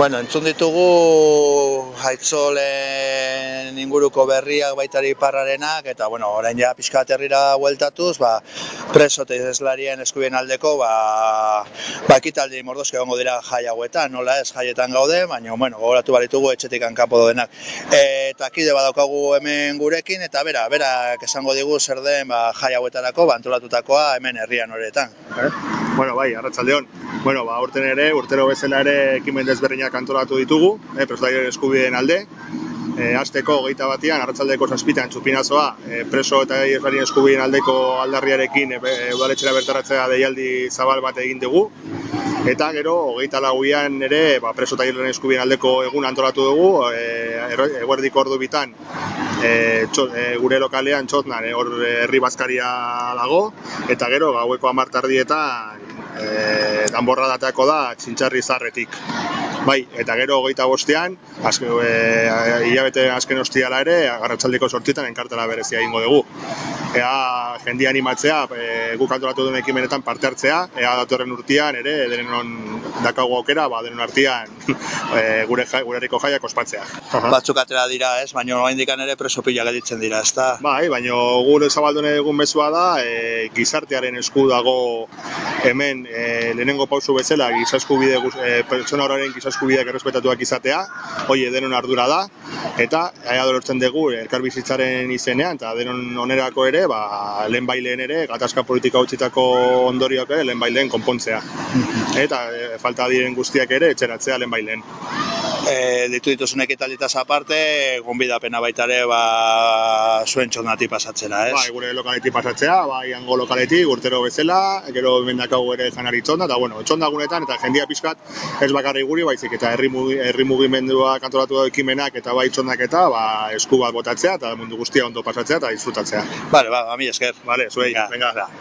Bueno, entzun ditugu haitzolen inguruko berriak baitari parrarenak, eta bueno, orain ja pixka herrira hueltatuz, ba, preso eta izeslarien eskubien aldeko, ba, ba ekitaldi mordoske egongo dira jai hauetan, nola ez jaietan gaude, baina, bueno, gogoratu baritugu etxetik hankapo doenak. eta kide badaukagu hemen gurekin, eta bera, bera, esango digu zer den ba, jai hauetarako, ba, antolatutakoa hemen herrian horretan. Eh? Bueno, bai, arratsaldeon. Bueno, ba, urten ere, urtero bezala ere ekimen desberdinak antolatu ditugu, eh, presotaio eskubideen alde. E, azteko geita batian, arratzaldeko zazpitan txupinazoa, e, preso eta esbarien eskubideen aldeko aldarriarekin e, udaletxera bertaratzea deialdi zabal bat egin dugu. Eta gero, hogeita laguian ere, ba, preso eta eskubideen aldeko egun antolatu dugu, e, eguerdiko ordu bitan, e, e, gure lokalean txotnan, e, hor herri bazkaria dago, eta gero, gaueko amartardietan, e, danborra datako da txintxarri zarretik. Bai, eta gero hogeita bostean, azke, e, hilabete azken hostiala ere, agarratzaldiko sortzitan enkartela berezia egingo dugu. Ea jendia animatzea, e, guk antolatu duen ekimenetan parte hartzea, ea datorren urtean ere, denon dakago aukera, ba, denon artean e, gure, jai, gure jaiak ospatzea. Batzuk atera dira ez, baina noa indikan ere preso pila gelditzen dira, ez da? Bai, baina gure zabaldune egun bezua da, e, gizartearen esku dago hemen e, lehenengo pausu bezala gizasku bide, e, pertsona horaren gizasku bideak errespetatuak izatea, hoi denon ardura da, eta aia dolortzen dugu elkarbizitzaren izenean, eta denon onerako ere, ba, lehen baileen ere, gatazka politika utzitako ondorioak ere, lehen baileen konpontzea. Eta e, falta diren guztiak ere, etxeratzea lehen baileen e, ditu dituzun ekitalditaz aparte, gonbidapena baita ere, ba, zuen txondati pasatzera, ez? Bai, gure lokaleti pasatzea, bai, ango lokaleti, urtero bezala, gero mendakau ere janari txonda, eta bueno, txonda gunetan, eta jendia pizkat, ez bakarri guri, baizik, eta herri, herri mugimendua kantolatu da ekimenak, eta bai txondak eta, ba, esku bat botatzea, eta mundu guztia ondo pasatzea, eta disfrutatzea. Vale, ba, a mi esker. Vale, zuei, venga. venga.